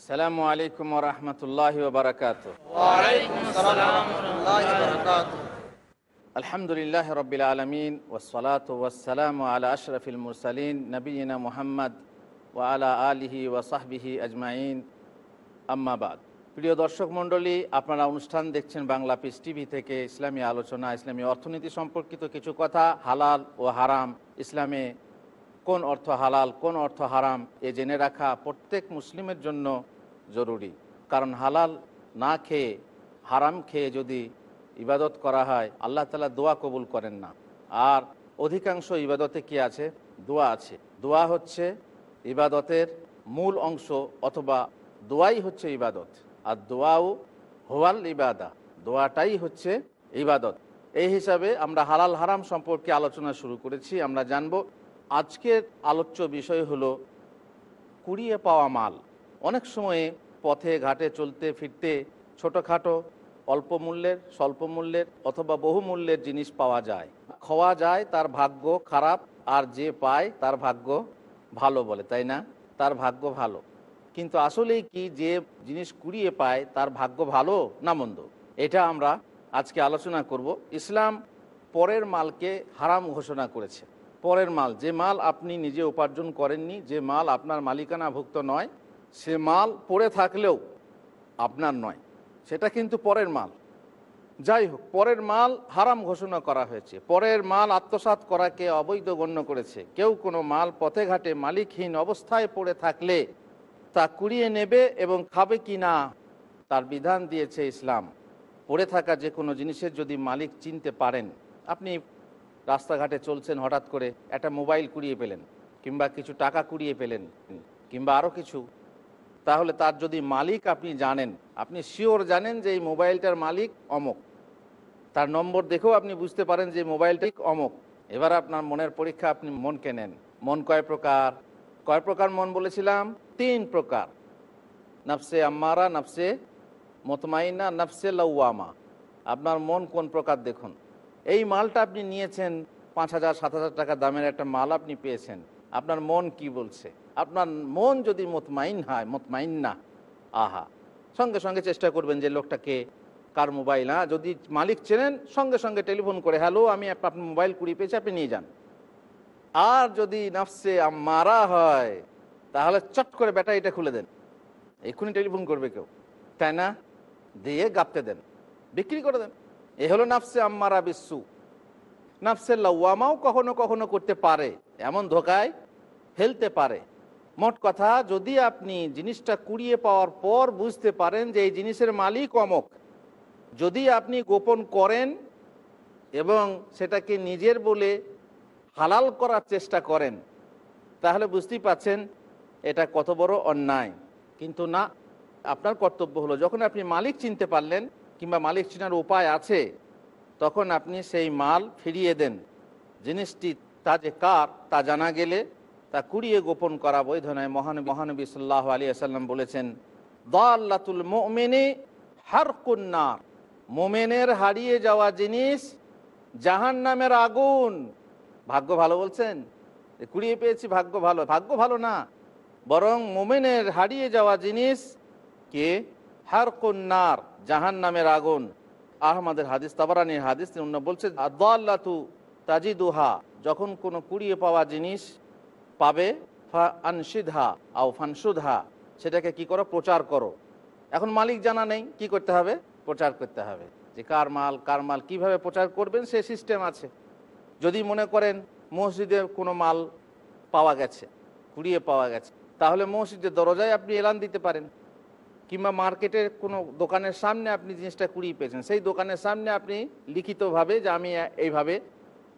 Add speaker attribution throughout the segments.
Speaker 1: আসসালামু আলাইকুম রহমতুল্লাহ বারকাত আলহামদুলিল্লাহ রবিল আলমিন ওসলাত ওয়াসালাম আলা আশরফিল মুরসালিন নবীনা মোহাম্মদ ও আলা আলিহি ওয়াসাহবিহি আজমাইন। আম্মাবাদ প্রিয় দর্শক মণ্ডলী, আপনারা অনুষ্ঠান দেখছেন বাংলা পিস টিভি থেকে। ইসলামী আলোচনা, ইসলামী অর্থনীতি সম্পর্কিত কিছু কথা, হালাল ও হারাম ইসলামে কোন অর্থ হালাল, কোন অর্থ হারাম, এ জেনে রাখা প্রত্যেক মুসলিমের জন্য জরুরি। কারণ হালাল না খেয়ে, হারাম খেয়ে যদি ইবাদত করা হয়, আল্লাহ তালা দোয়া কবুল করেন না। আর অধিকাংশ ইবাদতে কি আছে? দোয়া আছে। দোয়া হচ্ছে ইবাদতের মূল অংশ অথবা দোয়াই হচ্ছে ইবাদত। আর দোয়াও হোয়াল ইবাদা। দোয়াটাই হচ্ছে ইবাদত। এই হিসাবে আমরা হালাল হারাম সম্পর্কে আলোচনা শুরু করেছি। আমরা জানব আজকের আলোচ্য বিষয় হলো কুড়িয়ে পাওয়া মাল। অনেক সময়ে পথে, ঘাটে, চলতে, ফিরতে ছোটোখাটো, অল্প মূল্যের, স্বল্প মূল্যের অথবা বহু মূল্যের জিনিস পাওয়া যায়। খাওয়া যায়, তার ভাগ্য খারাপ, আর যে পায় তার ভাগ্য ভালো বলে, তাই না? তার ভাগ্য ভালো। কিন্তু আসলেই কি যে জিনিস কুড়িয়ে পায়, তার ভাগ্য ভালো না মন্দ? এটা আমরা আজকে আলোচনা করব। ইসলাম পরের মালকে হারাম ঘোষণা করেছে। পরের মাল, যে মাল আপনি নিজে উপার্জন করেননি, যে মাল আপনার মালিকানাভুক্ত নয়, সে মাল পড়ে থাকলেও আপনার নয়। সেটা কিন্তু পরের মাল। যাই হোক, পরের মাল হারাম ঘোষণা করা হয়েছে। পরের মাল আত্মসাৎ করাকে অবৈধ গণ্য করেছে। কেউ কোনো মাল পথে ঘাটে মালিকহীন অবস্থায় পড়ে থাকলে তা কুড়িয়ে নেবে এবং খাবে কি না, তার বিধান দিয়েছে ইসলাম। পড়ে থাকা যে কোনো জিনিসের যদি মালিক চিনতে পারেন, আপনি রাস্তাঘাটে চলছেন হঠাৎ করে একটা মোবাইল কুড়িয়ে পেলেন, কিংবা কিছু টাকা কুড়িয়ে পেলেন, কিংবা আরও কিছু। তাহলে তার যদি মালিক আপনি জানেন, আপনি শিওর জানেন যে এই মোবাইলটার মালিক অমক। তার নম্বর দেখেও আপনি বুঝতে পারেন যে মোবাইলটা অমক। এবার আপনার মনের পরীক্ষা আপনি মন কেনেন। মন কয় প্রকার? কয় প্রকার মন বলেছিলাম? তিন প্রকার। নফসে আম্মারা, নফসে মতমাইনা, নফসে লৌয়ামা আপনার মন কোন প্রকার দেখুন। এই মালটা আপনি নিয়েছেন পাঁচ হাজার, সাত হাজার টাকা দামের একটা মাল আপনি পেয়েছেন। আপনার মন কি বলছে? আপনার মন যদি মতমাইন হয়, মতমাইন না, আহা। সঙ্গে সঙ্গে চেষ্টা করবেন যে লোকটাকে কার মোবাইল হ্যাঁ? যদি মালিক চেনেন, সঙ্গে সঙ্গে টেলিফোন করে, হ্যালো, আমি আপনার মোবাইল কুড়িয়ে পেয়েছি, আপনি নিয়ে যান। আর যদি নাফসে মারা হয়, তাহলে চট করে ব্যাটারিটা খুলে দেন। এক্ষুনি টেলিফোন করবে কেউ। তাই না? দিয়ে গাপতে দেন। বিক্রি করে দেন। এ হলো নাফসে আম্মারা বিশ্বু নাফসে লাউয়ামাও কখনো কখনো করতে পারে, এমন ধোকায় ফেলতে পারে। মোট কথা, যদি আপনি জিনিসটা কুড়িয়ে পাওয়ার পর বুঝতে পারেন যে এই জিনিসের মালিক অমক, যদি আপনি গোপন করেন এবং সেটাকে নিজের বলে হালাল করার চেষ্টা করেন, তাহলে বুঝতেই পাচ্ছেন এটা কত বড় অন্যায়। কিন্তু না, আপনার কর্তব্য হলো, যখন আপনি মালিক চিনতে পারলেন কিংবা মালিক চিনার উপায় আছে, তখন আপনি সেই মাল ফিরিয়ে দেন। জিনিসটি তা যে কার, তা জানা গেলে তা কুড়িয়ে গোপন করা বৈধ নয়। মহানবী মহানবী সাল্লাহ আলী আসাল্লাম বলেছেন, দাল্লাতুল মোমেনে হার কুন্নার মোমেনের হারিয়ে যাওয়া জিনিস জাহান নামের আগুন। ভাগ্য ভালো বলছেন? কুড়িয়ে পেয়েছি, ভাগ্য ভালো। ভাগ্য ভালো না। বরং মোমেনের হারিয়ে যাওয়া জিনিস কে? হার কুন্নার জাহান নামের আগুন। আহমদের হাদিস, তাবারানির হাদিস অন্য বলছে আদাল্লাতু তাজিদুহা যখন কোনো কুড়িয়ে পাওয়া জিনিস পাবে ফা আও সেটাকে কি করো? প্রচার করো। এখন মালিক জানা নেই, কি করতে হবে? প্রচার করতে হবে। যে কার মাল কার মাল কীভাবে প্রচার করবেন, সে সিস্টেম আছে। যদি মনে করেন মসজিদে কোনো মাল পাওয়া গেছে, কুড়িয়ে পাওয়া গেছে, তাহলে মসজিদের দরজায় আপনি এলান দিতে পারেন। কিংবা মার্কেটের কোনো দোকানের সামনে আপনি জিনিসটা কুড়িয়ে পেয়েছেন, সেই দোকানের সামনে আপনি লিখিতভাবে যে আমি এইভাবে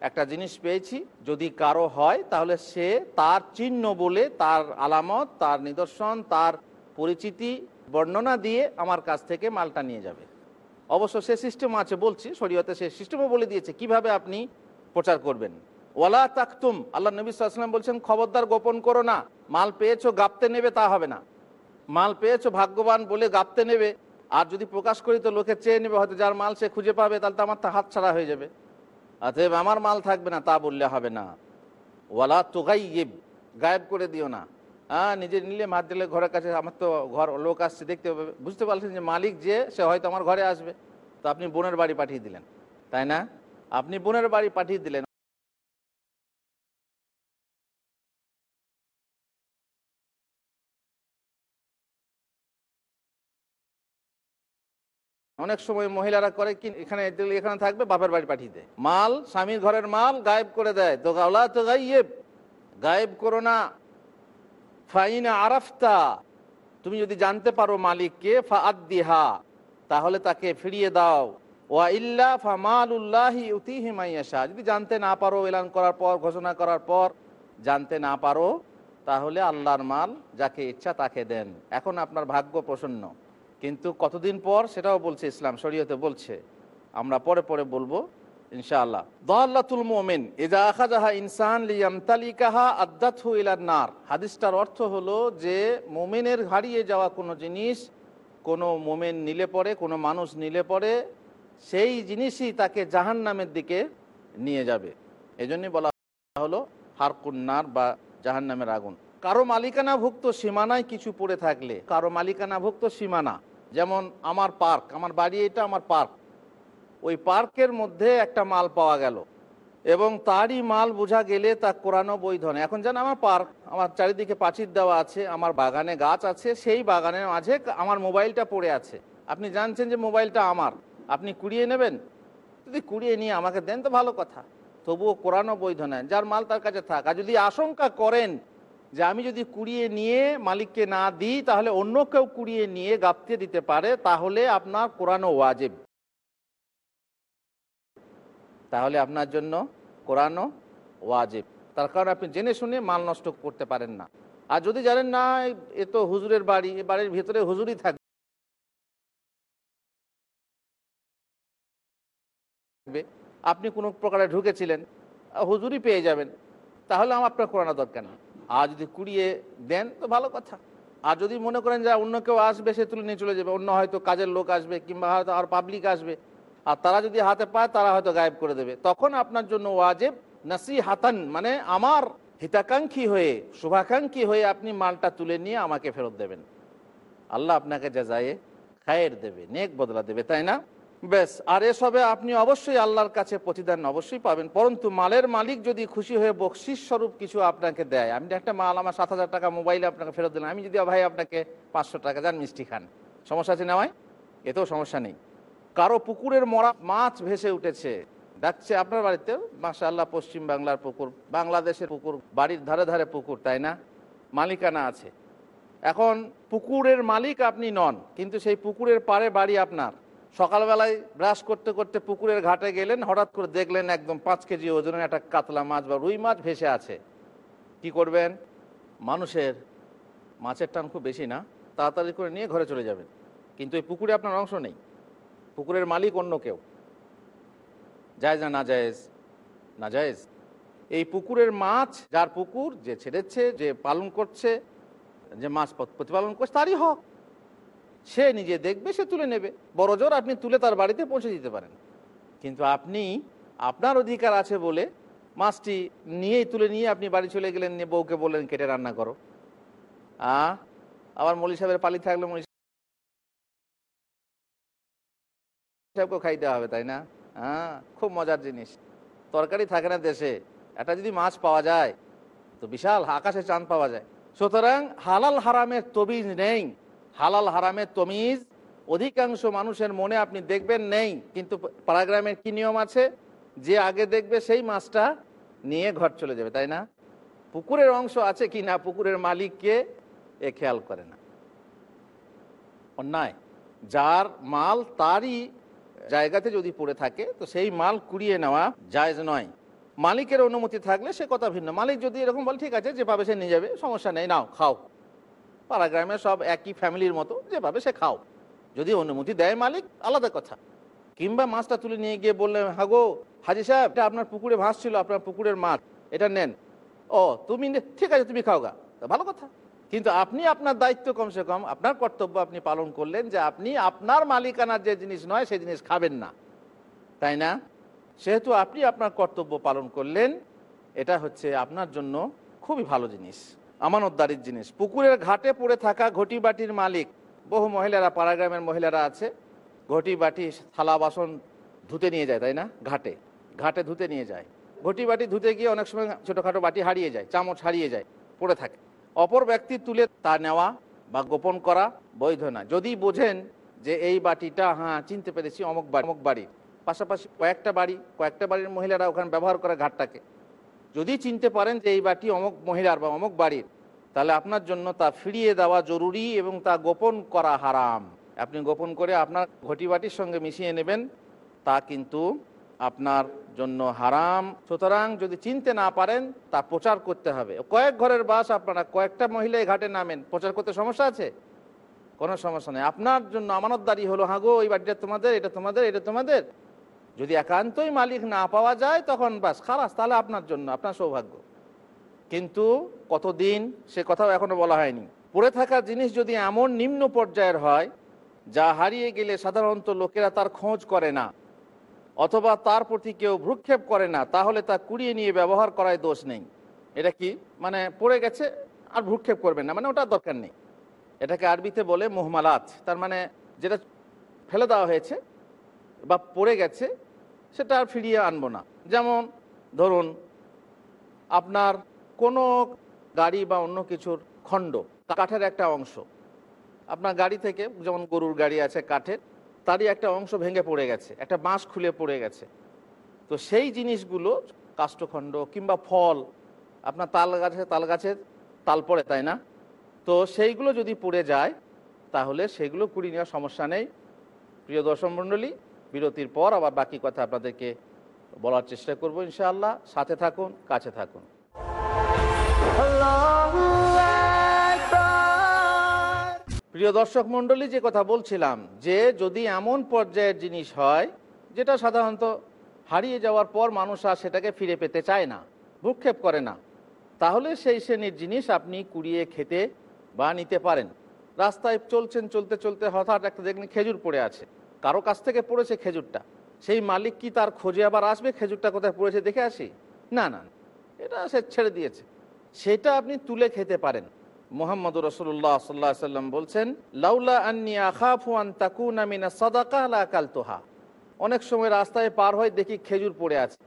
Speaker 1: একটা জিনিস পেয়েছি, যদি কারও হয় তাহলে সে তার চিহ্ন বলে তার আলামত, তার নিদর্শন, তার পরিচিতি, বর্ণনা দিয়ে আমার কাছ থেকে মালটা নিয়ে যাবে। অবশ্য সে সিস্টেম আছে বলছি, শরীয়তে সে সিস্টেমও বলে দিয়েছে, কীভাবে আপনি প্রচার করবেন? ওয়ালা তাকতুম, আল্লাহ নবী সাল্লাম বলছেন, খবরদার গোপন করো না, মাল পেয়েছ, গাপতে নেবে তা হবে না। মাল পেয়েছ, ভাগ্যবান বলে গাপতে নেবে। আর যদি প্রকাশ করি তো লোকে চেয়ে নেবে, হয়তো যার মাল সে খুঁজে পাবে, তাহলে তো আমার তা হাত ছাড়া হয়ে যাবে। অতএব আমার মাল থাকবে না, তা বললে হবে না। ওয়ালা তোগাই গায়েব করে দিও না। হ্যাঁ নিজে নিলে মার দিলে ঘরের কাছে আমার তো ঘর লোক আসছে, দেখতে হবে। বুঝতে পারছেন যে মালিক যে, সে হয়তো আমার ঘরে আসবে। তো আপনি বোনের বাড়ি পাঠিয়ে দিলেন, তাই না? আপনি বোনের বাড়ি পাঠিয়ে দিলেন। অনেক সময় মহিলারা করে কি, এখানে এখানে থাকবে, বাপের বাড়ি পাঠিয়ে দেয়। মাল, স্বামীর ঘরের মাল গায়েব করে দেয়। তো গাওলা তো গাইয়ে গায়েব করো না। ফাইনা আরাফতা, তুমি যদি জানতে পারো মালিককে ফা আদিহা তাহলে তাকে ফিরিয়ে দাও। ওয়া ইল্লা ফামালুল্লাহি উতিহি মাইয়াশা যদি জানতে না পারো, এলান করার পর, ঘোষণা করার পর জানতে না পারো, তাহলে আল্লাহর মাল যাকে ইচ্ছা তাকে দেন। এখন আপনার ভাগ্য প্রসন্ন। কিন্তু কতদিন পর সেটাও বলছে ইসলাম, শরীয়তে বলছে। আমরা পরে পরে বলব, ইনশাআল্লাহ। মোমেন ইনসান নার। হাদিসটার অর্থ হলো যে, মোমেনের যাওয়া কোনো জিনিস, কোনো মোমেন নিলে পরে, কোনো মানুষ নিলে পরে, সেই জিনিসই তাকে জাহান নামের দিকে নিয়ে যাবে। এজন্যই বলা হলো হারকুন্নার বা জাহান নামের আগুন। কারও মালিকানাভুক্ত সীমানায় কিছু পড়ে থাকলে, কারও মালিকানাভুক্ত সীমানা যেমন আমার পার্ক, আমার বাড়ি এটা আমার পার্ক। ওই পার্কের মধ্যে একটা মাল পাওয়া গেল এবং তারই মাল বোঝা গেলে তা কোরআনও বৈধ নয় এখন যেন আমার পার্ক, আমার চারিদিকে পাঁচির দেওয়া আছে, আমার বাগানে গাছ আছে, সেই বাগানের মাঝে আমার মোবাইলটা পড়ে আছে। আপনি জানছেন যে মোবাইলটা আমার, আপনি কুড়িয়ে নেবেন? যদি কুড়িয়ে নিয়ে আমাকে দেন তো ভালো কথা। তবুও কোরআনও বৈধ নয় যার মাল তার কাছে থাক। আর যদি আশঙ্কা করেন যে আমি যদি কুড়িয়ে নিয়ে মালিককে না দিই, তাহলে অন্য কেউ কুড়িয়ে নিয়ে গাপতে দিতে পারে, তাহলে আপনার কোরআনও ওয়াজেব। তাহলে আপনার জন্য কোরআনও ওয়াজেব। তার কারণ আপনি জেনে শুনে মাল নষ্ট করতে পারেন না। আর যদি জানেন, না, এ তো হুজুরের বাড়ি, এ বাড়ির ভিতরে হুজুরই থাকবে আপনি কোনো প্রকারে ঢুকেছিলেন, হুজুরই পেয়ে যাবেন। তাহলে আমার আপনার কোরআনা দরকার নেই। আর যদি কুড়িয়ে দেন, তো ভালো কথা। আর যদি মনে করেন যে অন্য কেউ আসবে, সে তুলে নিয়ে চলে যাবে, অন্য হয়তো কাজের লোক আসবে, কিংবা হয়তো আর পাবলিক আসবে। আর তারা যদি হাতে পায়, তারা হয়তো গায়েব করে দেবে। তখন আপনার জন্য ওয়াজেব নাসি হাতান মানে আমার হিতাকাঙ্ক্ষী হয়ে, শুভাকাঙ্ক্ষী হয়ে আপনি মালটা তুলে নিয়ে আমাকে ফেরত দেবেন। আল্লাহ আপনাকে যাজায়ে খায়ের দেবে, নেক বদলা দেবে, তাই না? বেশ আর এসবে আপনি অবশ্যই আল্লাহর কাছে প্রতিদান অবশ্যই পাবেন। পরন্তু মালের মালিক যদি খুশি হয়ে বকশিস স্বরূপ কিছু আপনাকে দেয়, আমি একটা মাল, আমার সাত হাজার টাকা মোবাইলে আপনাকে ফেরত দিলাম, আমি যদি ভাই আপনাকে পাঁচশো টাকা যান মিষ্টি খান। সমস্যা আছে নেওয়ায় এতেও সমস্যা নেই। কারও পুকুরের মরা মাছ ভেসে উঠেছে ডাকছে আপনার বাড়িতে? মাসা আল্লাহ পশ্চিম বাংলার পুকুর, বাংলাদেশের পুকুর, বাড়ির ধারে ধারে পুকুর, তাই না? মালিকানা আছে। এখন পুকুরের মালিক আপনি নন, কিন্তু সেই পুকুরের পারে বাড়ি আপনার। সকালবেলায় ব্রাশ করতে করতে পুকুরের ঘাটে গেলেন, হঠাৎ করে দেখলেন একদম পাঁচ কেজি ওজনের একটা কাতলা মাছ বা রুই মাছ ভেসে আছে। কি করবেন? মানুষের মাছের টান খুব বেশি না, তাড়াতাড়ি করে নিয়ে ঘরে চলে যাবেন। কিন্তু এই পুকুরে আপনার অংশ নেই। পুকুরের মালিক অন্য কেউ। জায়জ না না জায়েজ না জায়েজ এই পুকুরের মাছ, যার পুকুর যে ছেড়েছে, যে পালন করছে, যে মাছ প্রতিপালন করছে, তারই হক। সে নিজে দেখবে, সে তুলে নেবে। বড় জোর আপনি তুলে তার বাড়িতে পৌঁছে দিতে পারেন। কিন্তু আপনি, আপনার অধিকার আছে বলে মাছটি নিয়েই তুলে নিয়ে আপনি বাড়ি চলে গেলেন, নিয়ে বউকে বললেন, কেটে রান্না করো। আ? আবার মলি সাহেবের পালি থাকলে মলি সাহেবকে খাইতে হবে, তাই না? হ্যাঁ খুব মজার জিনিস। তরকারি থাকে না দেশে। এটা যদি মাছ পাওয়া যায়, তো বিশাল আকাশে চাঁদ পাওয়া যায়। সুতরাং হালাল হারামের তবিজ নেই। হালাল হারামের তমিজ, অধিকাংশ মানুষের মনে আপনি দেখবেন নেই, কিন্তু পারাগ্রামের কি নিয়ম আছে? যে আগে দেখবে সেই মাছটা নিয়ে ঘর চলে যাবে, তাই না? পুকুরের অংশ আছে কি না, পুকুরের মালিককে এ খেয়াল করে না। অন্যায়। যার মাল তারই জায়গাতে যদি পড়ে থাকে, তো সেই মাল কুড়িয়ে নেওয়া জায়জ নয়। মালিকের অনুমতি থাকলে সে কথা ভিন্ন। মালিক যদি এরকম বলে, ঠিক আছে, যেভাবে সে নিয়ে যাবে, সমস্যা নেই, নাও, খাও। পাড়াগ্রামে সব একই ফ্যামিলির মতো, যেভাবে সে খাও। যদি অনুমতি দেয় মালিক, আলাদা কথা। কিংবা মাছটা তুলে নিয়ে গিয়ে বললেন হাগো, হাজি সাহেব, এটা আপনার পুকুরে মাছ ছিল, আপনার পুকুরের মাছ, এটা নেন। ও, তুমি ঠিক আছে, তুমি খাও গা। ভালো কথা। কিন্তু আপনি আপনার দায়িত্ব কমসে কম, আপনার কর্তব্য আপনি পালন করলেন যে আপনি আপনার মালিকানার যে জিনিস নয়, সেই জিনিস খাবেন না। তাই না? সেহেতু আপনি আপনার কর্তব্য পালন করলেন, এটা হচ্ছে আপনার জন্য খুবই ভালো জিনিস। আমানতদারির জিনিস। পুকুরের ঘাটে পড়ে থাকা ঘটি বাটির মালিক, বহু মহিলারা, পাড়াগ্রামের মহিলারা আছে ঘটি বাটি থালা বাসন ধুতে নিয়ে যায়, তাই না? ঘাটে। ঘাটে ধুতে নিয়ে যায়। ঘটি বাটি ধুতে গিয়ে অনেক সময় ছোটোখাটো বাটি হারিয়ে যায়, চামচ হারিয়ে যায়, পড়ে থাকে। অপর ব্যক্তি তুলে তা নেওয়া বা গোপন করা বৈধ না। যদি বোঝেন যে এই বাটিটা হ্যাঁ চিনতে পেরেছি, অমুক বাড়ি অমুক বাড়ি পাশাপাশি কয়েকটা বাড়ি, কয়েকটা বাড়ির মহিলারা ওখানে ব্যবহার করে ঘাটটাকে। যদি চিনতে পারেন যে এই বাটি অমুক মহিলার বা অমুক বাড়ির, তাহলে আপনার জন্য তা ফিরিয়ে দেওয়া জরুরি এবং তা গোপন করা হারাম। আপনি গোপন করে আপনার ঘটি বাটির সঙ্গে মিশিয়ে নেবেন, তা কিন্তু আপনার জন্য হারাম। সুতরাং যদি চিনতে না পারেন, তা প্রচার করতে হবে। কয়েক ঘরের বাস আপনারা কয়েকটা মহিলা ঘাটে নামেন। প্রচার করতে সমস্যা আছে? কোনো সমস্যা নেই। আপনার জন্য আমানতদারি হলো, হাগো, এই বাড়িটা তোমাদের, এটা তোমাদের এটা তোমাদের। যদি একান্তই মালিক না পাওয়া যায়, তখন বাস, খালাস, তাহলে আপনার জন্য, আপনার সৌভাগ্য। কিন্তু কতদিন, সে কথাও এখনও বলা হয়নি। পড়ে থাকা জিনিস যদি এমন নিম্ন পর্যায়ের হয়, যা হারিয়ে গেলে সাধারণত লোকেরা তার খোঁজ করে না, অথবা তার প্রতি কেউ ভ্রুক্ষেপ করে না, তাহলে তা কুড়িয়ে নিয়ে ব্যবহার করায় দোষ নেই। এটা কি? মানে পড়ে গেছে, আর ভ্রুক্ষেপ করবেন না মানে ওটা দরকার নেই। এটাকে আরবিতে বলে মোহমালাত, তার মানে যেটা ফেলে দেওয়া হয়েছে বা পড়ে গেছে, সেটা আর ফিরিয়ে আনব না। যেমন ধরুন, আপনার কোনো গাড়ি বা অন্য কিছুর খণ্ড, কাঠের একটা অংশ। আপনার গাড়ি থেকে, যেমন গরুর গাড়ি আছে কাঠের, তারই একটা অংশ ভেঙে পড়ে গেছে, একটা বাঁশ খুলে পড়ে গেছে। তো সেই জিনিসগুলো, কাষ্ঠখণ্ড কিংবা ফল, আপনার তাল গাছে তাল গাছের তাল পড়ে, তাই না? তো সেইগুলো যদি পড়ে যায়, তাহলে সেগুলো কুড়ি নেওয়ার সমস্যা নেই। প্রিয় দর্শক মণ্ডলী বিরতির পর আবার বাকি কথা আপনাদেরকে বলার চেষ্টা করব ইনশাআল্লাহ। সাথে থাকুন, কাছে থাকুন। প্রিয় দর্শক মণ্ডলী, যে কথা বলছিলাম, যে যদি এমন পর্যায়ের জিনিস হয়, যেটা সাধারণত হারিয়ে যাওয়ার পর মানুষ আর সেটাকে ফিরে পেতে চায় না, ভূক্ষেপ করে না, তাহলে সেই শ্রেণির জিনিস আপনি কুড়িয়ে খেতে বা নিতে পারেন। রাস্তায় চলছেন, চলতে চলতে হঠাৎ একটা দেখলেন খেজুর পড়ে আছে। কারও কাছ থেকে পড়েছে খেজুরটা, সেই মালিক কি তার খোঁজে আবার আসবে? খেজুরটা কোথায় পড়েছে দেখে আসি? না না এটা সে ছেড়ে দিয়েছে। সেটা আপনি তুলে খেতে পারেন। মোহাম্মদ রসুল্লাহ সাল্লাহ সাল্লাম বলছেন, লাউলা আন্নি আখাফু আন তাকুনা মিনা সাদাকা লা কালতোহা। অনেক সময় রাস্তায় পার হয় দেখি খেজুর পড়ে আছে।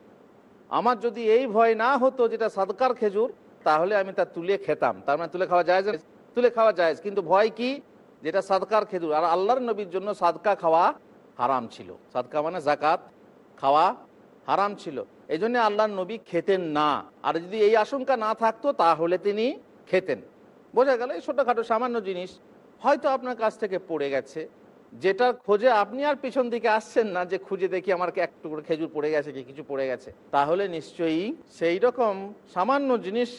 Speaker 1: আমার যদি এই ভয় না হতো যেটা সাদকার খেজুর, তাহলে আমি তা তুলে খেতাম। তার মানে তুলে খাওয়া যায় তুলে খাওয়া যায় কিন্তু ভয় কি? যেটা সাদকার খেজুর। আর আল্লাহর নবীর জন্য সাদকা খাওয়া হারাম ছিল। সাদকা মানে জাকাত খাওয়া হারাম ছিল। এই জন্য আল্লাহর নবী খেতেন না। আর যদি এই আশঙ্কা না থাকতো, তাহলে তিনি খেতেন। বোঝা গেল, এই ছোটোখাটো সামান্য জিনিস হয়তো আপনার কাছ থেকে পড়ে গেছে। যেটার খোঁজে আপনি আর পিছন দিকে আসছেন না যে খুঁজে দেখি আমার এক টুকরো খেজুর পড়ে গেছে কি কিছু পড়ে গেছে। তাহলে নিশ্চয়ই সেই রকম সামান্য জিনিস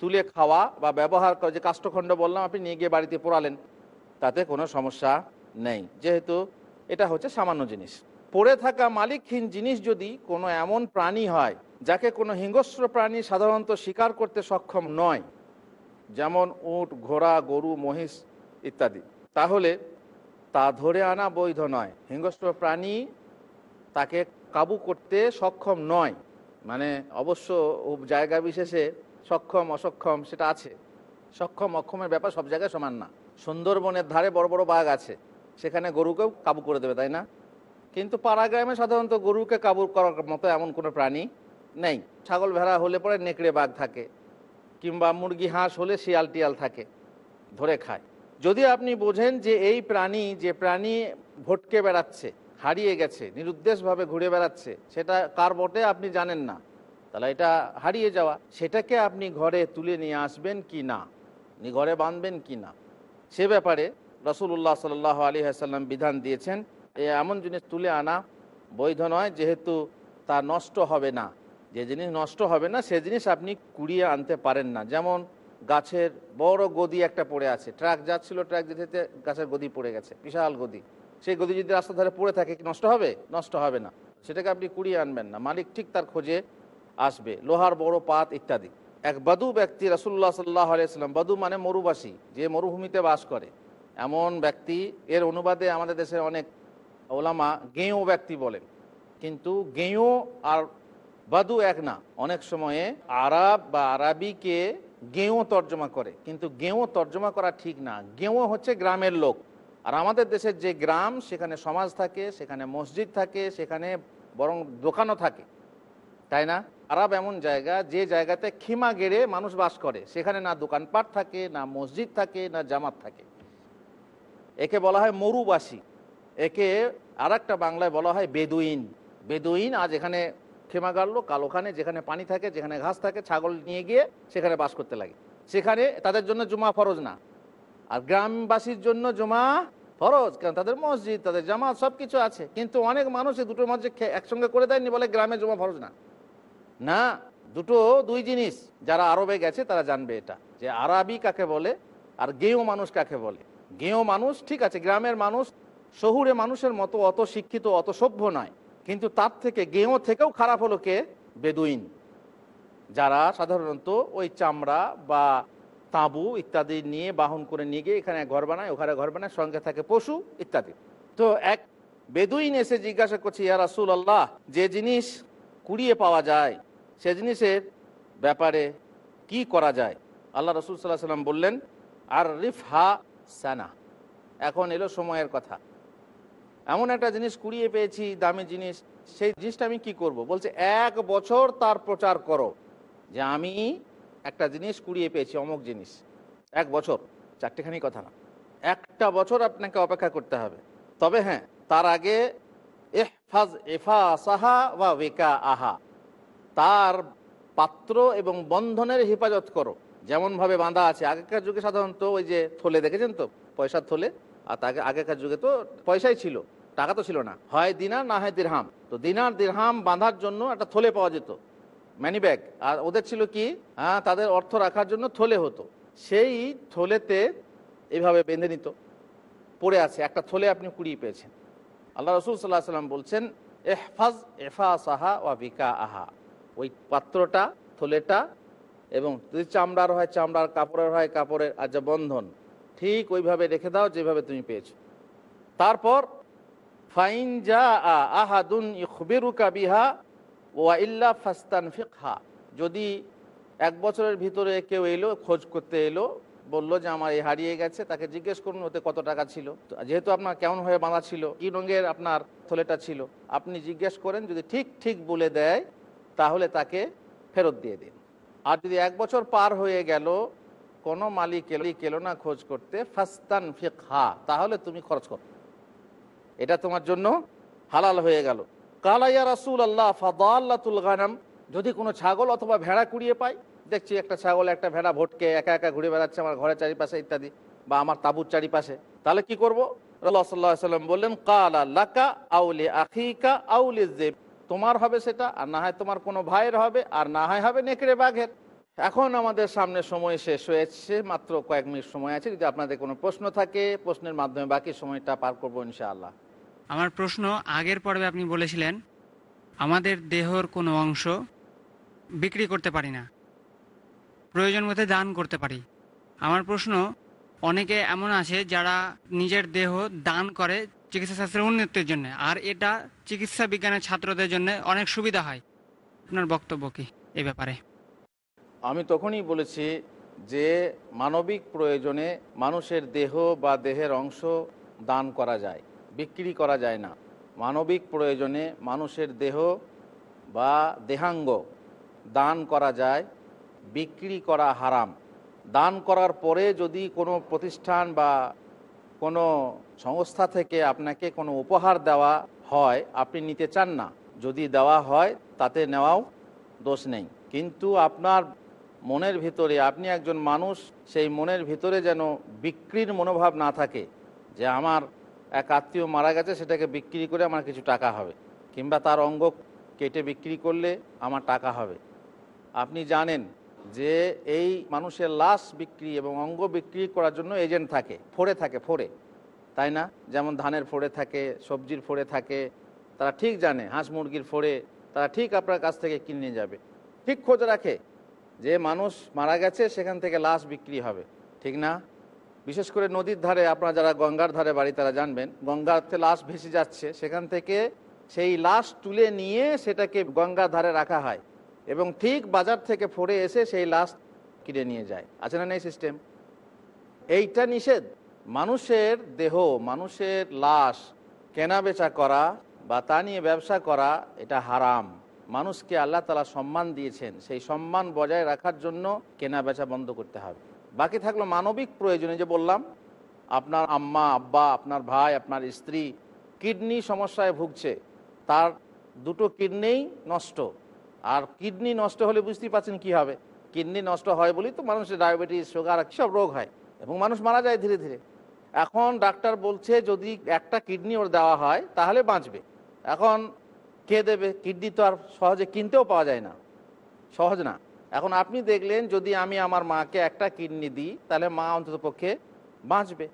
Speaker 1: তুলে খাওয়া বা ব্যবহার করা, যে কাষ্ঠখণ্ড বললাম আপনি নিয়ে গিয়ে বাড়িতে পোড়ালেন তাতে কোনো সমস্যা নেই। যেহেতু এটা হচ্ছে সামান্য জিনিস। পড়ে থাকা মালিকহীন জিনিস যদি কোনো এমন প্রাণী হয়, যাকে কোনো হিংস্র প্রাণী সাধারণত শিকার করতে সক্ষম নয়, যেমন উট, ঘোড়া, গরু, মহিষ ইত্যাদি, তাহলে তা ধরে আনা বৈধ নয়। হিংস্র প্রাণী তাকে কাবু করতে সক্ষম নয়। মানে অবশ্য জায়গা বিশেষে সক্ষম, অসক্ষম সেটা আছে। সক্ষম, অক্ষমের ব্যাপার সব জায়গায় সমান না। সুন্দরবনের ধারে বড় বড় বাঘ আছে। সেখানে গরুকেও কাবু করে দেবে, তাই না? কিন্তু পাড়া গ্রামে সাধারণত গরুকে কাবু করার মতো এমন কোনো প্রাণী নেই। ছাগল ভেড়া হলে পরে নেকড়ে বাঘ থাকে, কিংবা মুরগি, হাঁস হলে শিয়াল টিয়াল থাকে, ধরে খায়। যদি আপনি বোঝেন যে এই প্রাণী, যে প্রাণী ভটকে বেড়াচ্ছে, হারিয়ে গেছে, নিরুদ্দেশভাবে ঘুরে বেড়াচ্ছে, সেটা কার বটে আপনি জানেন না। তাহলে এটা হারিয়ে যাওয়া। সেটাকে আপনি ঘরে তুলে নিয়ে আসবেন কি না? ঘরে বাঁধবেন কি না? সে ব্যাপারে রসুল্লাহ সাল আলী আসাল্লাম বিধান দিয়েছেন এমন জিনিস তুলে আনা বৈধ নয় যেহেতু তা নষ্ট হবে না। যে জিনিস নষ্ট হবে না, সে জিনিস আপনি কুড়িয়ে আনতে পারেন না। যেমন গাছের বড় গদি একটা পড়ে আছে, ট্রাক যাচ্ছিল, ট্রাক যেতে গাছের গদি পড়ে গেছে, বিশাল গদি। সেই গদি যদি রাস্তা ধারে পড়ে থাকে নষ্ট হবে? নষ্ট হবে না। সেটাকে আপনি কুড়িয়ে আনবেন না। মালিক ঠিক তার খোঁজে আসবে, লোহার বড় পাত ইত্যাদি। এক বধু ব্যক্তি রাসুল্লাহ সাল্লাহ আলিয়াল্লাম বধু মানে মরুবাসী, যে মরুভূমিতে বাস করে। এমন ব্যক্তি, এর অনুবাদে আমাদের দেশের অনেক ওলামা গেঁয়ো ব্যক্তি বলেন। কিন্তু গেঁয়ো আর বাদু এক না। অনেক সময়ে আরব বা আরবিকে গেঁয়ো তর্জমা করে। কিন্তু গেঁয়ো তর্জমা করা ঠিক না। গেঁয়ো হচ্ছে গ্রামের লোক। আর আমাদের দেশের যে গ্রাম, সেখানে সমাজ থাকে, সেখানে মসজিদ থাকে, সেখানে বরং দোকানও থাকে। তাই না? আরব এমন জায়গা, যে জায়গাতে খিমা গেড়ে মানুষ বাস করে। সেখানে না দোকানপাট থাকে, না মসজিদ থাকে, না জামাত থাকে। একে বলা হয় মরুবাসী। একে আর বাংলায় বলা হয় বেদুইন। বেদুইন আজ এখানে খেমা গাড়লো, কাল ওখানে যেখানে পানি থাকে, যেখানে ঘাস থাকে, ছাগল নিয়ে গিয়ে সেখানে বাস করতে লাগে। সেখানে তাদের জন্য জুমা ফরজ না। আর গ্রামবাসীর জন্য জুমা ফরজ, কারণ তাদের মসজিদ, তাদের জামাত সব কিছু আছে। কিন্তু অনেক মানুষ এই দুটোর একসঙ্গে করে দেয়নি বলে গ্রামে জমা ফরজ না। না, দুটো, দুই জিনিস যারা আরবে গেছে তারা জানবে এটা, যে আরবি কাকে বলে আর গেঁয়ো মানুষ কাকে বলে। গেঁয়ো মানুষ, ঠিক আছে, গ্রামের মানুষ, শহুরে মানুষের মতো অত শিক্ষিত, অত সভ্য নয়, কিন্তু তার থেকে, গেঁয়ো থেকেও খারাপ হলো কে? বেদুইন, যারা সাধারণত ওই চামড়া বা তাঁবু ইত্যাদি নিয়ে বাহন করে নিয়ে গিয়ে এখানে ঘর বানায়, ওখানে ঘর বানায়, সঙ্গে থাকে পশু ইত্যাদি। তো এক বেদুইন এসে জিজ্ঞাসা করছে, ইয়া রাসুল আল্লাহ যে জিনিস কুড়িয়ে পাওয়া যায় সে জিনিসের ব্যাপারে কি করা যায়? আল্লাহ রসুল সাল্লাহ সাল্লাম বললেন আর রিফ হা সানা। এখন এলো সময়ের কথা। এমন একটা জিনিস কুড়িয়ে পেয়েছি, দামি জিনিস। সেই জিনিসটা আমি কি করব? বলছে, এক বছর তার প্রচার করো। যে আমি একটা জিনিস কুড়িয়ে পেয়েছি, অমুক জিনিস। এক বছর, চারটেখানি কথা না। একটা বছর আপনাকে অপেক্ষা করতে হবে। তবে হ্যাঁ তার আগে এহফাজ এফা সাহা বা ওয়েকা আহা তার পাত্র এবং বন্ধনের হেফাজত করো। যেমনভাবে বাঁধা আছে, আগেকার যুগে সাধারণত ওই যে থলে, দেখেছেন তো? পয়সার থলে। আর তাকে আগেকার যুগে তো পয়সাই ছিল, টাকা তো ছিল না। হয় দিনার, না হয় দিরহাম। তো দিনার, দিরহাম বাঁধার জন্য একটা থলে পাওয়া যেত ম্যানি ব্যাগ আর ওদের ছিল কি? হ্যাঁ তাদের অর্থ রাখার জন্য থলে হতো। সেই থলেতে এভাবে বেঁধে নিত। পড়ে আছে, একটা থলে আপনি কুড়িয়ে পেয়েছেন। আল্লাহ রসুল সাল্লাহ সাল্লাম বলছেন এহফাজ এফা সাহা ওয়া বিকা আহা ওই পাত্রটা, থলেটা এবং যদি চামড়ার হয় চামড়ার, কাপড়ের হয় কাপড়ের, আর যা বন্ধন, ঠিক ওইভাবে রেখে দাও যেভাবে তুমি পেয়েছ। তারপর, ফাইন যা আহাদুন ইখবিরুকা বিহা ওয়া ইল্লা ফাস্তান ফিকহা যদি এক বছরের ভিতরে কেউ এলো, খোঁজ করতে এলো, বলল যে আমার এই হারিয়ে গেছে, তাকে জিজ্ঞেস করুন ওতে কত টাকা ছিল। যেহেতু আপনার কেমন হয়ে বাঁধা ছিল, কি রঙের আপনার থলেটা ছিল, আপনি জিজ্ঞেস করেন, যদি ঠিক ঠিক বলে দেয় তাহলে তাকে ফেরত দিয়ে দিন। আর যদি এক বছর পার হয়ে গেল, কোনো মালিক এলো এলো না খোঁজ করতে ফাস্তান ফেক হা তাহলে তুমি খরচ করো। এটা তোমার জন্য হালাল হয়ে গেল। কালাইয়া রাসুল আল্লাহ ফাদাল্লাতুল গানাম, যদি কোনো ছাগল অথবা ভেড়া কুড়িয়ে পাই দেখছি একটা ছাগল, একটা ভেড়া ভটকে একা একা ঘুরে বেড়াচ্ছে আমার ঘরের চারিপাশে ইত্যাদি, বা আমার তাবুর চারিপাশে। তাহলে কি করব? সাল্লাহ সাল্লাম বললেন, কালা লাকা আউলি আখিকা আউলি জেব তোমার হবে সেটা, আর না হয় তোমার কোনো ভাইয়ের হবে, আর না হয় হবে নেকড়ে বাঘের। এখন আমাদের সামনে সময় শেষ হয়েছে, মাত্র কয়েক মিনিট সময় আছে, যদি আপনাদের কোনো প্রশ্ন থাকে, প্রশ্নের মাধ্যমে বাকি সময়টা পার করব ইনশাআল্লাহ।
Speaker 2: আমার প্রশ্ন, আগের পর্বে আপনি বলেছিলেন, আমাদের দেহর কোনো অংশ বিক্রি করতে পারি না, প্রয়োজন মতে দান করতে পারি। আমার প্রশ্ন, অনেকে এমন আছে যারা নিজের দেহ দান করে চিকিৎসা শাস্ত্রের উন্নতির জন্য। আর এটা চিকিৎসা বিজ্ঞানের ছাত্রদের জন্য অনেক সুবিধা হয়। আপনার বক্তব্য কি এই ব্যাপারে?
Speaker 1: আমি তখনই বলেছি যে মানবিক প্রয়োজনে মানুষের দেহ বা দেহের অংশ দান করা যায়, বিক্রি করা যায় না। মানবিক প্রয়োজনে মানুষের দেহ বা দেহাঙ্গ দান করা যায়, বিক্রি করা হারাম। দান করার পরে যদি কোনো প্রতিষ্ঠান বা কোনো সংস্থা থেকে আপনাকে কোনো উপহার দেওয়া হয়, আপনি নিতে চান না। যদি দেওয়া হয়, তাতে নেওয়াও দোষ নেই। কিন্তু আপনার মনের ভিতরে, আপনি একজন মানুষ, সেই মনের ভিতরে যেন বিক্রির মনোভাব না থাকে যে আমার এক আত্মীয় মারা গেছে, সেটাকে বিক্রি করে আমার কিছু টাকা হবে কিংবা তার অঙ্গ কেটে বিক্রি করলে আমার টাকা হবে। আপনি জানেন যে এই মানুষের লাশ বিক্রি এবং অঙ্গ বিক্রি করার জন্য এজেন্ট থাকে ফোড়ে থাকে ফোড়ে তাই না? যেমন ধানের ফোড়ে থাকে, সবজির ফোড়ে থাকে, তারা ঠিক জানে, হাঁস মুরগির ফোড়ে তারা ঠিক আপনার কাছ থেকে কিনে যাবে। ঠিক খোঁজ রাখে যে মানুষ মারা গেছে, সেখান থেকে লাশ বিক্রি হবে। ঠিক না? বিশেষ করে নদীর ধারে, আপনারা যারা গঙ্গার ধারে বাড়ি, তারা জানবেন, গঙ্গাতে লাশ ভেসে যাচ্ছে, সেখান থেকে সেই লাশ তুলে নিয়ে সেটাকে গঙ্গার ধারে রাখা হয়। এবং ঠিক বাজার থেকে ফোড়ে এসে সেই লাশ কিনে নিয়ে যায়। আছে না নেই সিস্টেম? এইটা নিষেধ। মানুষের দেহ, মানুষের লাশ কেনা বেচা করা বা তা নিয়ে ব্যবসা করা, এটা হারাম। মানুষকে আল্লাহ তালা সম্মান দিয়েছেন। সেই সম্মান বজায় রাখার জন্য কেনা বেচা বন্ধ করতে হবে। বাকি থাকল মানবিক প্রয়োজনে যে বললাম, আপনার আম্মা, আব্বা, আপনার ভাই, আপনার স্ত্রী, কিডনি সমস্যায় ভুগছে, তার দুটো কিডনিই নষ্ট। আর কিডনি নষ্ট হলে বুঝতেই পারছেন কি হবে। কিডনি নষ্ট হয় বলেই তো মানুষের ডায়াবেটিস, সুগার সব রোগ হয়। এবং মানুষ মারা যায় ধীরে ধীরে। এখন ডাক্তার বলছে যদি একটা কিডনি ওর দেওয়া হয়, তাহলে বাঁচবে। এখন কে দেবে? কিডনি তো আর সহজে কিনতেও পাওয়া যায় না। সহজ না। এখন আপনি দেখলেন যদি আমি আমার মাকে একটা কিডনি দিই, তাহলে মা অন্তত পক্ষে বাঁচবে।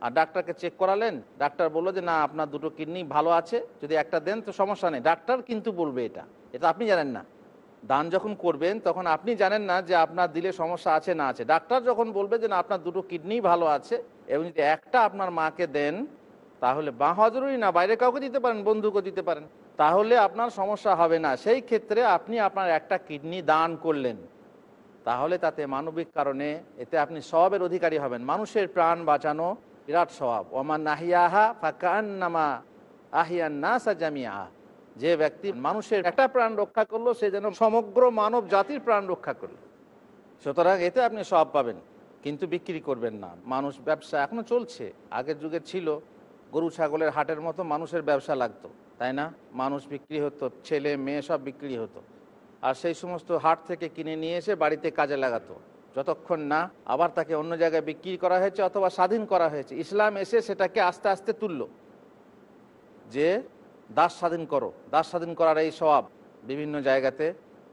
Speaker 1: আর ডাক্তারকে চেক করালেন। ডাক্তার বলল যে, না, আপনার দুটো কিডনি ভালো আছে। যদি একটা দেন তো সমস্যা নেই। ডাক্তার কিন্তু বলবে এটা। এটা আপনি জানেন না। দান যখন করবেন, তখন আপনি জানেন না যে আপনার দিলে সমস্যা আছে না আছে। ডাক্তার যখন বলবে যে না, আপনার দুটো কিডনি ভালো আছে, এবং যদি একটা আপনার মাকে দেন, তাহলে বা জরুরি না, বাইরে কাউকে দিতে পারেন বন্ধুকে দিতে পারেন। তাহলে আপনার সমস্যা হবে না। সেই ক্ষেত্রে আপনি আপনার একটা কিডনি দান করলেন। তাহলে তাতে মানবিক কারণে এতে আপনি সবের অধিকারী হবেন। মানুষের প্রাণ বাঁচানো বিরাট স্বভাব। ওমান নাহিয়াহা ফাকান্নামা আহিয়ান না সাজামিয়া যে ব্যক্তি মানুষের একটা প্রাণ রক্ষা করল, সে যেন সমগ্র মানব জাতির প্রাণ রক্ষা করল। সুতরাং এতে আপনি সব পাবেন, কিন্তু বিক্রি করবেন না। মানুষ ব্যবসা এখনও চলছে। আগের যুগে ছিল, গরু, ছাগলের হাটের মতো মানুষের ব্যবসা লাগতো, তাই না? মানুষ বিক্রি হতো, ছেলে, মেয়ে সব বিক্রি হতো। আর সেই সমস্ত হাট থেকে কিনে নিয়ে এসে বাড়িতে কাজে লাগাতো। যতক্ষণ না আবার তাকে অন্য জায়গায় বিক্রি করা হয়েছে অথবা স্বাধীন করা হয়েছে, ইসলাম এসে সেটাকে আস্তে আস্তে তুললো। যে দাস স্বাধীন করো। দাস স্বাধীন করার এই স্বভাব বিভিন্ন জায়গাতে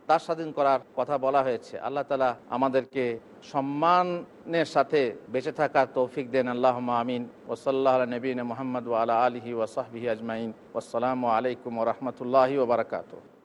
Speaker 1: দাস স্বাধীন করার কথা বলা হয়েছে। আল্লাহ তালা আমাদেরকে সম্মানের সাথে বেঁচে থাকার তৌফিক দেন। আল্লাহ আমিন। ওসল্লাহ নবীন মোহাম্মদ আলা আলহি ওসাহবিহি আজমাইন। আসসালামু আলাইকুম রহমতুল্লাহি ওবরাকাত